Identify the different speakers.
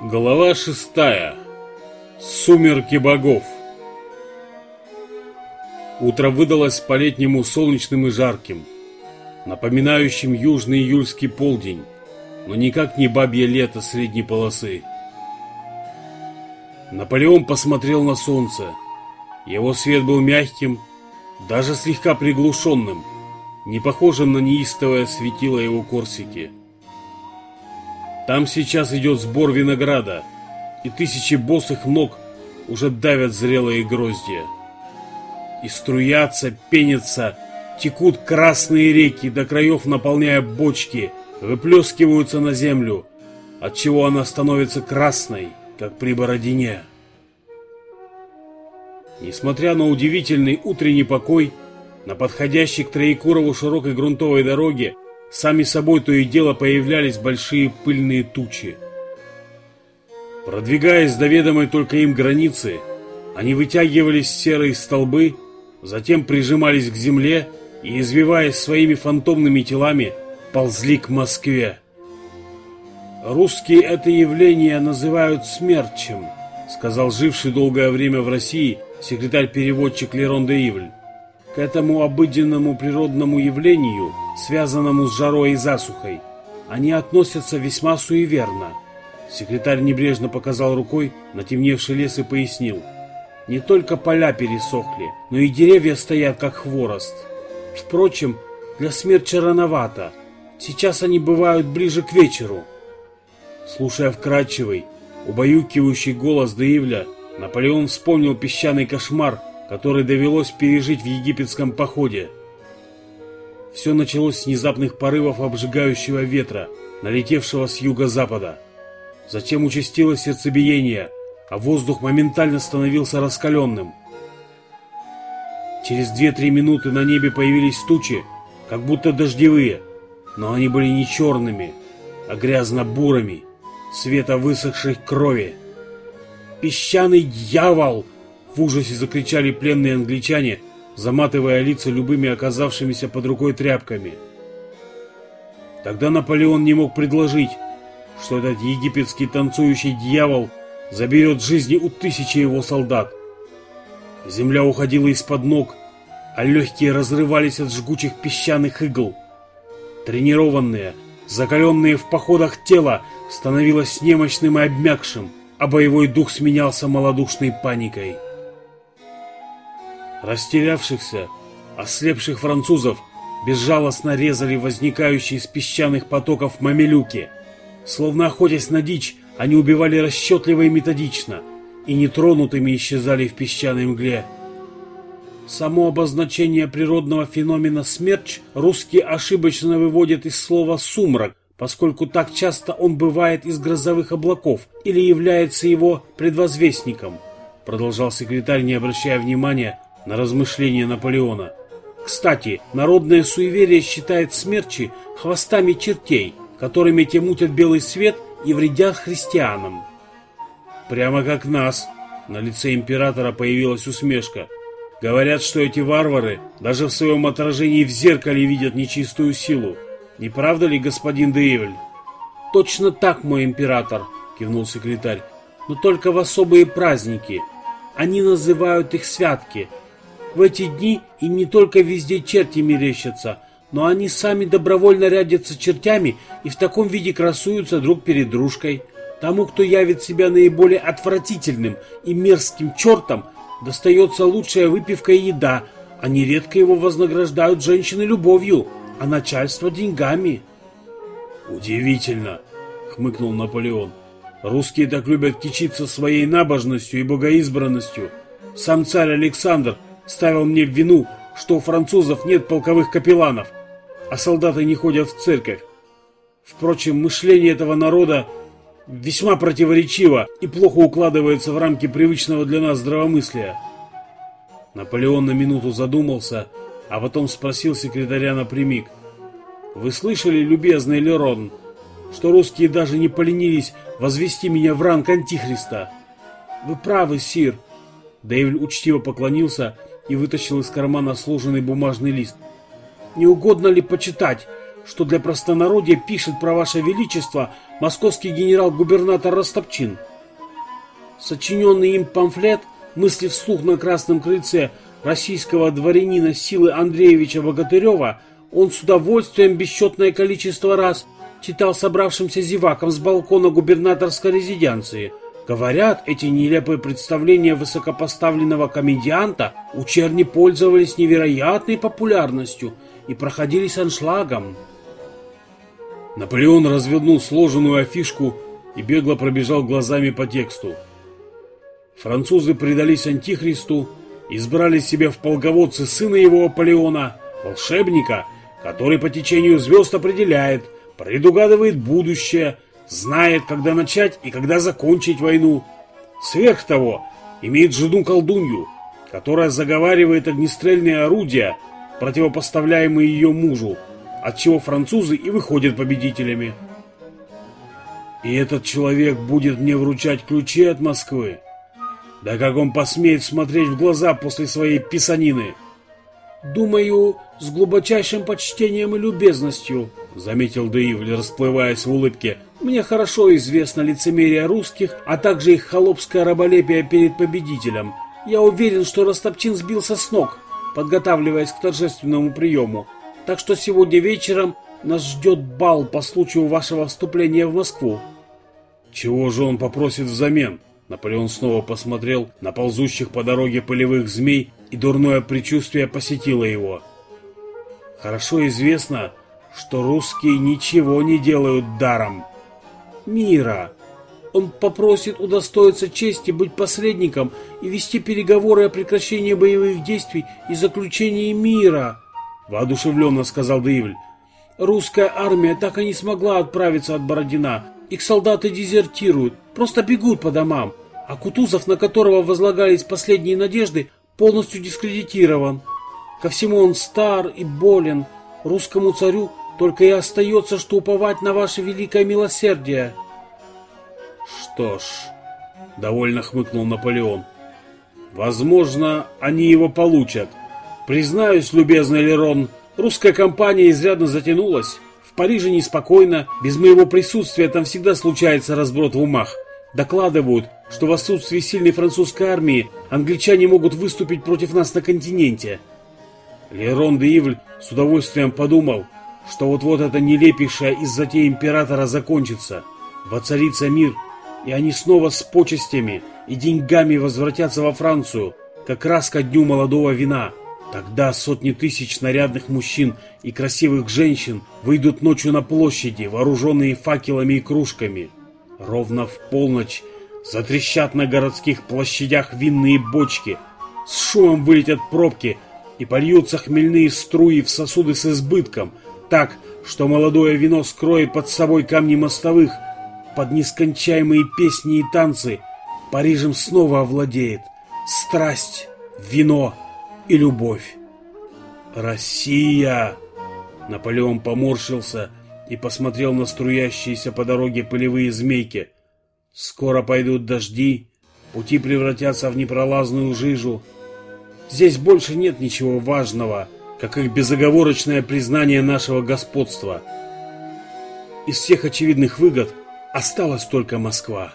Speaker 1: Глава шестая. Сумерки богов. Утро выдалось по-летнему солнечным и жарким, напоминающим южный июльский полдень, но никак не бабье лето средней полосы. Наполеон посмотрел на солнце. Его свет был мягким, даже слегка приглушенным, не похожим на неистовое светило его Корсики. Там сейчас идет сбор винограда, и тысячи босых ног уже давят зрелые гроздья. И струятся, пенятся, текут красные реки, до краев наполняя бочки, выплескиваются на землю, отчего она становится красной, как при Бородине. Несмотря на удивительный утренний покой, на подходящей к Троекурову широкой грунтовой дороге Сами собой то и дело появлялись большие пыльные тучи. Продвигаясь до ведомой только им границы, они вытягивались серые столбы, затем прижимались к земле и, извиваясь своими фантомными телами, ползли к Москве. «Русские это явление называют смерчем», сказал живший долгое время в России секретарь-переводчик Лерон де Ивль. К этому обыденному природному явлению, связанному с жарой и засухой, они относятся весьма суеверно. Секретарь небрежно показал рукой на темневший лес и пояснил. Не только поля пересохли, но и деревья стоят как хворост. Впрочем, для смерчи рановато. Сейчас они бывают ближе к вечеру. Слушая вкрадчивый, убаюкивающий голос Деивля, Наполеон вспомнил песчаный кошмар, который довелось пережить в египетском походе. Все началось с внезапных порывов обжигающего ветра, налетевшего с юго-запада. Затем участилось сердцебиение, а воздух моментально становился раскаленным. Через 2-3 минуты на небе появились тучи, как будто дождевые, но они были не черными, а грязно-бурыми, цвета высохшей крови. «Песчаный дьявол!» В ужасе закричали пленные англичане, заматывая лица любыми оказавшимися под рукой тряпками. Тогда Наполеон не мог предложить, что этот египетский танцующий дьявол заберет жизни у тысячи его солдат. Земля уходила из-под ног, а легкие разрывались от жгучих песчаных игл. Тренированные, закаленные в походах тело становилось немощным и обмякшим, а боевой дух сменялся малодушной паникой. Растерявшихся, ослепших французов безжалостно резали возникающие из песчаных потоков мамелюки. Словно охотясь на дичь, они убивали расчетливо и методично, и нетронутыми исчезали в песчаной мгле. Само обозначение природного феномена «смерч» русские ошибочно выводят из слова «сумрак», поскольку так часто он бывает из грозовых облаков или является его предвозвестником, продолжал секретарь, не обращая внимания на размышления Наполеона. Кстати, народное суеверие считает смерчи хвостами чертей, которыми те мутят белый свет и вредят христианам. Прямо как нас. На лице императора появилась усмешка. Говорят, что эти варвары даже в своем отражении в зеркале видят нечистую силу. Не правда ли, господин Деивель? Точно так, мой император, кивнул секретарь. Но только в особые праздники. Они называют их святки, в эти дни им не только везде черти мерещатся, но они сами добровольно рядятся чертями и в таком виде красуются друг перед дружкой. Тому, кто явит себя наиболее отвратительным и мерзким чертом, достается лучшая выпивка и еда, а нередко его вознаграждают женщины любовью, а начальство деньгами. «Удивительно!» — хмыкнул Наполеон. «Русские так любят кичиться своей набожностью и богоизбранностью. Сам царь Александр — ставил мне в вину, что у французов нет полковых капелланов, а солдаты не ходят в церковь. Впрочем, мышление этого народа весьма противоречиво и плохо укладывается в рамки привычного для нас здравомыслия. Наполеон на минуту задумался, а потом спросил секретаря напрямик. «Вы слышали, любезный Лерон, что русские даже не поленились возвести меня в ранг Антихриста?» «Вы правы, сир». Дэйвль учтиво поклонился и вытащил из кармана сложенный бумажный лист. «Не угодно ли почитать, что для простонародья пишет про ваше величество московский генерал-губернатор Ростопчин. Сочиненный им памфлет «Мысли вслух на Красном крыльце» российского дворянина Силы Андреевича Богатырева он с удовольствием бесчетное количество раз читал собравшимся зевакам с балкона губернаторской резиденции. Говорят, эти нелепые представления высокопоставленного комедианта у черни пользовались невероятной популярностью и проходили с аншлагом.
Speaker 2: Наполеон развернул сложенную афишку и бегло пробежал глазами по тексту. Французы предались Антихристу, избрали себе в полководцы сына его Аполеона, волшебника, который по течению звезд определяет, предугадывает будущее, знает, когда начать и когда закончить войну. Сверх того, имеет жену-колдунью, которая заговаривает огнестрельные орудия, противопоставляемые ее мужу, от чего французы и выходят победителями. И этот человек будет мне вручать ключи от Москвы. Да как он посмеет смотреть в глаза после своей писанины?
Speaker 1: Думаю, с глубочайшим почтением и любезностью, заметил Деивль, расплываясь в улыбке. Мне хорошо известно лицемерие русских, а также их холопское раболепие перед победителем. Я уверен, что Ростопчин сбился с ног, подготавливаясь к торжественному приему. Так что сегодня вечером нас ждет бал по случаю вашего вступления в Москву.
Speaker 2: Чего же он попросит взамен? Наполеон снова посмотрел на ползущих по дороге полевых змей, и дурное предчувствие посетило его. Хорошо известно, что русские ничего не делают даром.
Speaker 1: Мира. Он попросит удостоиться чести быть посредником и вести переговоры о прекращении боевых действий и заключении мира, воодушевленно сказал Деивль. Русская армия так и не смогла отправиться от Бородина. Их солдаты дезертируют, просто бегут по домам. А Кутузов, на которого возлагались последние надежды, полностью дискредитирован. Ко всему он стар и болен. Русскому царю только и остается, что уповать на ваше великое милосердие.
Speaker 2: Что ж, довольно хмыкнул Наполеон. Возможно, они его получат. Признаюсь, любезный Лерон, русская компания изрядно затянулась. В Париже неспокойно, без моего присутствия там всегда случается разброд в умах. Докладывают, что в отсутствии сильной французской армии англичане могут выступить против нас на континенте. Лерон де Ивль с удовольствием подумал, что вот-вот эта нелепейшая из затей императора закончится, воцарится мир, и они снова с почестями и деньгами возвратятся во Францию, как раз ко дню молодого вина. Тогда сотни тысяч нарядных мужчин и красивых женщин выйдут ночью на площади, вооруженные факелами и кружками. Ровно в полночь затрещат на городских площадях винные бочки, с шумом вылетят пробки и польются хмельные струи в сосуды с избытком, так, что молодое вино скроет под собой камни мостовых, под нескончаемые песни и танцы Парижем снова овладеет страсть, вино и любовь. Россия! Наполеон поморщился и посмотрел на струящиеся по дороге пылевые змейки. Скоро пойдут дожди, пути превратятся в непролазную жижу. Здесь больше нет ничего важного, как их безоговорочное признание нашего господства. Из всех очевидных выгод осталась только Москва.